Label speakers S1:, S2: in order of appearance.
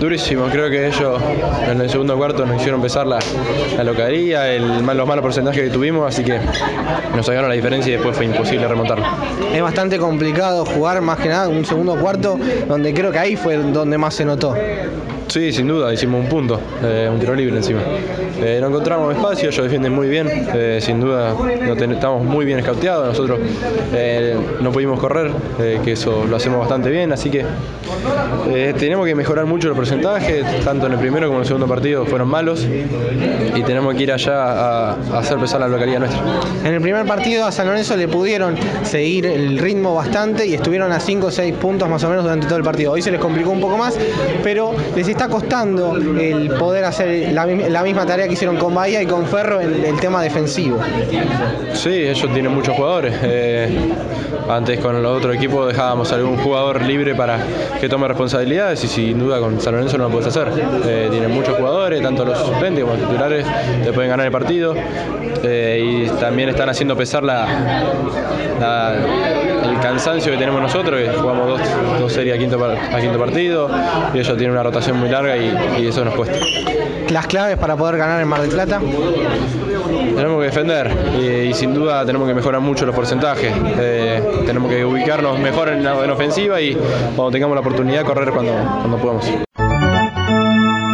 S1: Durísimo, creo que ellos en el segundo cuarto nos hicieron pesar la, la localía, el, los malos porcentajes que tuvimos, así que nos sacaron la diferencia y después fue imposible remontarlo.
S2: Es bastante complicado jugar más que nada un segundo cuarto, donde creo que ahí fue donde más se notó.
S1: Sí, sin duda, hicimos un punto, eh, un tiro libre encima. Eh, no encontramos espacio, ellos defienden muy bien, eh, sin duda no estamos muy bien escauteados, nosotros no pudimos correr, que eso lo hacemos bastante bien, así que tenemos que mejorar mucho los porcentajes, tanto en el primero como en el segundo partido fueron malos y tenemos que ir allá a, a hacer pesar la localidad nuestra.
S2: En el primer partido a San Lorenzo le pudieron seguir el ritmo bastante y estuvieron a 5 o 6 puntos más o menos durante todo el partido. Hoy se les complicó un poco más, pero les está costando el poder hacer la, la misma tarea que hicieron con Bahía y con Ferro en el tema defensivo.
S1: Sí, ellos tienen muchos jugadores. Eh, antes con los otros equipos dejábamos algún jugador libre para que tome responsabilidades y sin duda con San Lorenzo no lo puedes hacer. Eh, tienen muchos jugadores, tanto los suplentes como los titulares, te pueden ganar el partido eh, y también están haciendo pesar la, la, el cansancio que tenemos nosotros, que jugamos dos, dos series a quinto, a quinto partido y ellos tienen una rotación muy larga y, y eso nos cuesta.
S2: Las claves para poder ganar en Mar del Plata.
S1: Tenemos que defender y, y, sin duda tenemos que mejorar mucho los porcentajes. Eh, tenemos que ubicarnos mejor en, en, ofensiva y cuando tengamos la oportunidad correr cuando, cuando podamos. Música